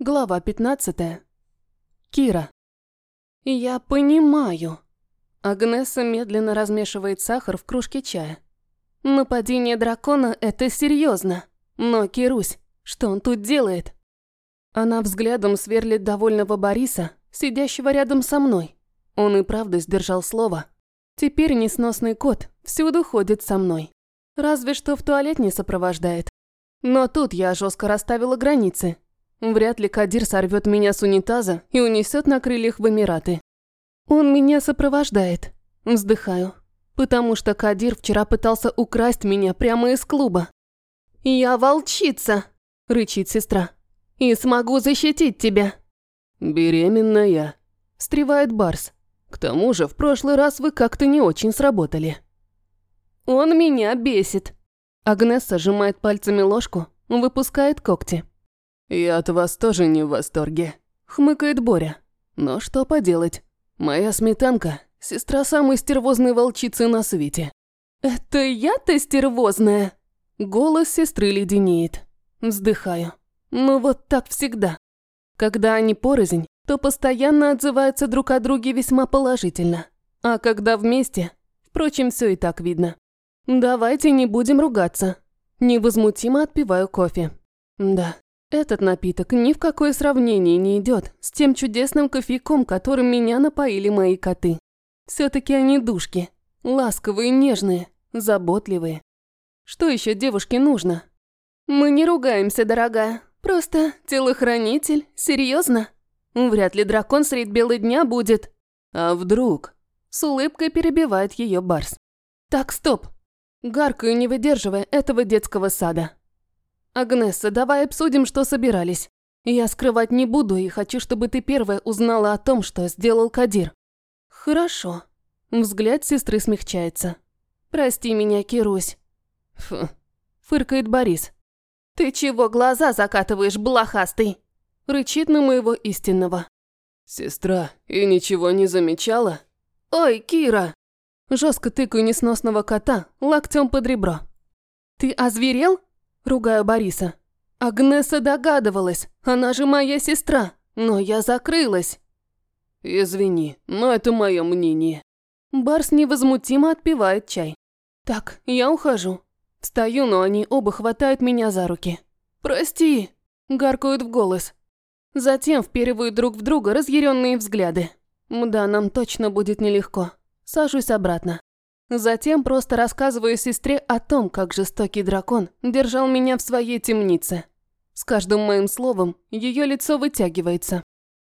Глава 15. Кира. Я понимаю. Агнеса медленно размешивает сахар в кружке чая. Нападение дракона – это серьезно. Но, Кирусь, что он тут делает? Она взглядом сверлит довольного Бориса, сидящего рядом со мной. Он и правда сдержал слово. Теперь несносный кот всюду ходит со мной. Разве что в туалет не сопровождает. Но тут я жестко расставила границы – Вряд ли Кадир сорвет меня с унитаза и унесет на крыльях в Эмираты. Он меня сопровождает. Вздыхаю. Потому что Кадир вчера пытался украсть меня прямо из клуба. «Я волчица!» – рычит сестра. «И смогу защитить тебя!» «Беременная!» – встревает Барс. «К тому же в прошлый раз вы как-то не очень сработали». «Он меня бесит!» Агнесса сжимает пальцами ложку, выпускает когти. «Я от вас тоже не в восторге», – хмыкает Боря. «Но что поделать? Моя сметанка – сестра самой стервозной волчицы на свете». «Это я-то стервозная?» Голос сестры леденеет. Вздыхаю. Ну вот так всегда. Когда они порознь, то постоянно отзываются друг о друге весьма положительно. А когда вместе, впрочем, все и так видно. Давайте не будем ругаться. Невозмутимо отпиваю кофе. Да, этот напиток ни в какое сравнение не идет с тем чудесным кофейком, которым меня напоили мои коты. Все-таки они душки, ласковые, нежные, заботливые. Что еще девушке нужно? Мы не ругаемся, дорогая. Просто телохранитель, серьезно? Вряд ли дракон средь бела дня будет. А вдруг? С улыбкой перебивает ее Барс. Так, стоп. Гаркаю, не выдерживая этого детского сада. «Агнесса, давай обсудим, что собирались. Я скрывать не буду и хочу, чтобы ты первая узнала о том, что сделал Кадир». «Хорошо». Взгляд сестры смягчается. «Прости меня, Кирусь». «Фу», – фыркает Борис. «Ты чего глаза закатываешь, блохастый?» Рычит на моего истинного. «Сестра, и ничего не замечала?» «Ой, Кира!» Жестко тыкаю несносного кота локтем под ребро. «Ты озверел?» Ругаю Бориса. Агнеса догадывалась, она же моя сестра, но я закрылась. Извини, но это мое мнение. Барс невозмутимо отпивает чай. Так, я ухожу. Встаю, но они оба хватают меня за руки. «Прости!» – гаркают в голос. Затем вперивают друг в друга разъяренные взгляды. Да, нам точно будет нелегко. Сажусь обратно. Затем просто рассказываю сестре о том, как жестокий дракон держал меня в своей темнице. С каждым моим словом ее лицо вытягивается.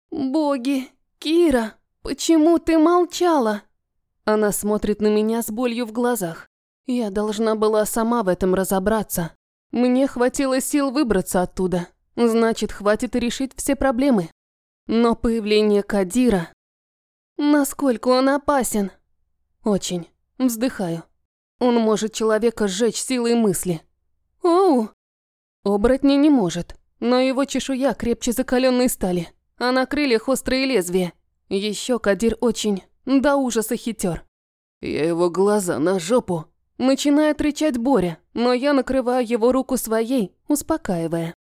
«Боги, Кира, почему ты молчала?» Она смотрит на меня с болью в глазах. Я должна была сама в этом разобраться. Мне хватило сил выбраться оттуда. Значит, хватит решить все проблемы. Но появление Кадира... Насколько он опасен? Очень. Вздыхаю. Он может человека сжечь силой мысли. Оу! Оборотни не может, но его чешуя крепче закаленной стали, а на крыльях острые лезвия. Еще Кадир очень до ужаса хитер. Я его глаза на жопу. Начинает рычать Боря, но я накрываю его руку своей, успокаивая.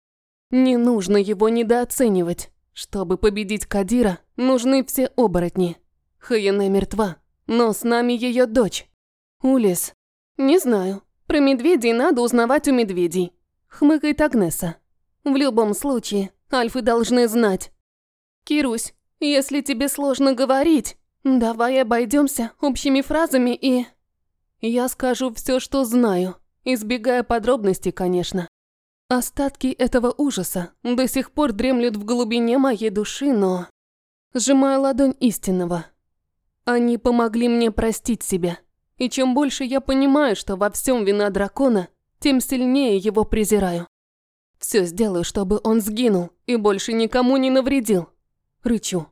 Не нужно его недооценивать. Чтобы победить Кадира, нужны все оборотни. Хаяне мертва, но с нами ее дочь. Улис. Не знаю. Про медведей надо узнавать у медведей. Хмыкает Агнеса. В любом случае, альфы должны знать. Кирусь, если тебе сложно говорить, давай обойдемся общими фразами и... Я скажу все, что знаю, избегая подробностей, конечно. Остатки этого ужаса до сих пор дремлют в глубине моей души, но... Сжимаю ладонь истинного, они помогли мне простить себя. И чем больше я понимаю, что во всем вина дракона, тем сильнее его презираю. Все сделаю, чтобы он сгинул и больше никому не навредил. Рычу.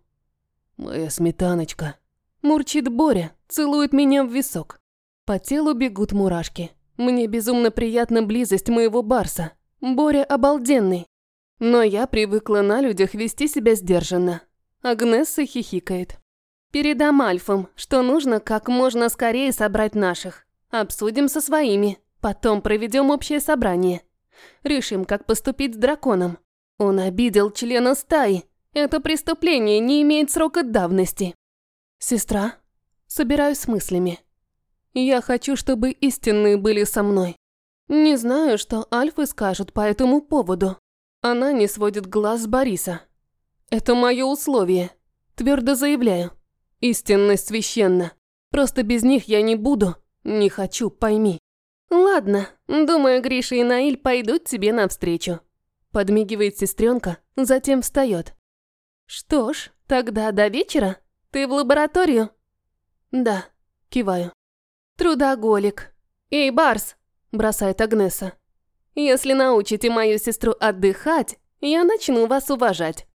Моя сметаночка. Мурчит Боря, целует меня в висок. По телу бегут мурашки. Мне безумно приятна близость моего Барса. Боря обалденный. Но я привыкла на людях вести себя сдержанно. Агнесса хихикает. Передам Альфам, что нужно как можно скорее собрать наших. Обсудим со своими. Потом проведем общее собрание. Решим, как поступить с драконом. Он обидел члена стаи. Это преступление не имеет срока давности. Сестра, собираюсь с мыслями. Я хочу, чтобы истинные были со мной. Не знаю, что альфы скажут по этому поводу. Она не сводит глаз с Бориса. Это мое условие. Твердо заявляю. Истинность священна. Просто без них я не буду. Не хочу, пойми. Ладно, думаю, Гриша и Наиль пойдут тебе навстречу. Подмигивает сестренка, затем встает. Что ж, тогда до вечера. Ты в лабораторию? Да, киваю. Трудоголик. Эй, Барс, бросает Агнеса. Если научите мою сестру отдыхать, я начну вас уважать.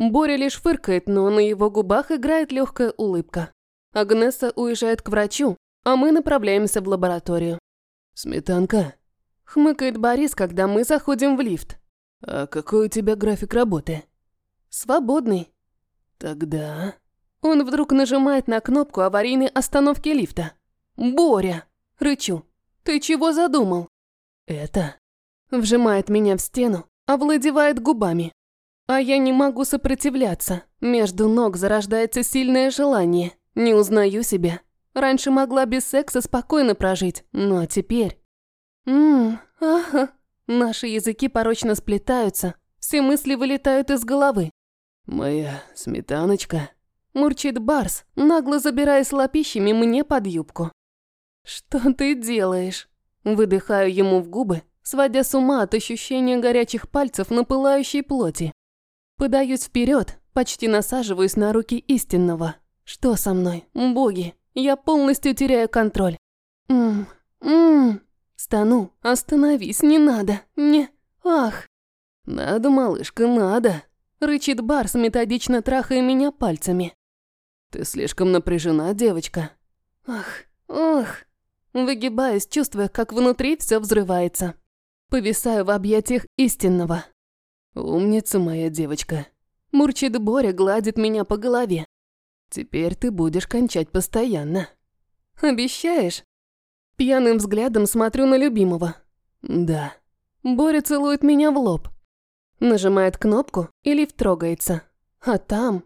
Боря лишь фыркает, но на его губах играет легкая улыбка. Агнеса уезжает к врачу, а мы направляемся в лабораторию. «Сметанка?» – хмыкает Борис, когда мы заходим в лифт. «А какой у тебя график работы?» «Свободный». «Тогда...» Он вдруг нажимает на кнопку аварийной остановки лифта. «Боря!» – рычу. «Ты чего задумал?» «Это...» Вжимает меня в стену, овладевает губами. А я не могу сопротивляться. Между ног зарождается сильное желание. Не узнаю себя. Раньше могла без секса спокойно прожить, но теперь... Ммм, ага. Наши языки порочно сплетаются, все мысли вылетают из головы. «Моя сметаночка», – мурчит Барс, нагло забираясь лапищами мне под юбку. «Что ты делаешь?» Выдыхаю ему в губы, сводя с ума от ощущения горячих пальцев на пылающей плоти. Подаюсь вперед, почти насаживаюсь на руки истинного. Что со мной, боги? Я полностью теряю контроль. Ммм, ммм. Стану, остановись, не надо, не, ах. Надо, малышка, надо. Рычит Барс, методично трахая меня пальцами. Ты слишком напряжена, девочка. Ах, ах. Выгибаюсь, чувствуя, как внутри все взрывается. Повисаю в объятиях истинного. «Умница моя девочка». Мурчит Боря, гладит меня по голове. «Теперь ты будешь кончать постоянно». «Обещаешь?» Пьяным взглядом смотрю на любимого. «Да». Боря целует меня в лоб. Нажимает кнопку, и лифт трогается. А там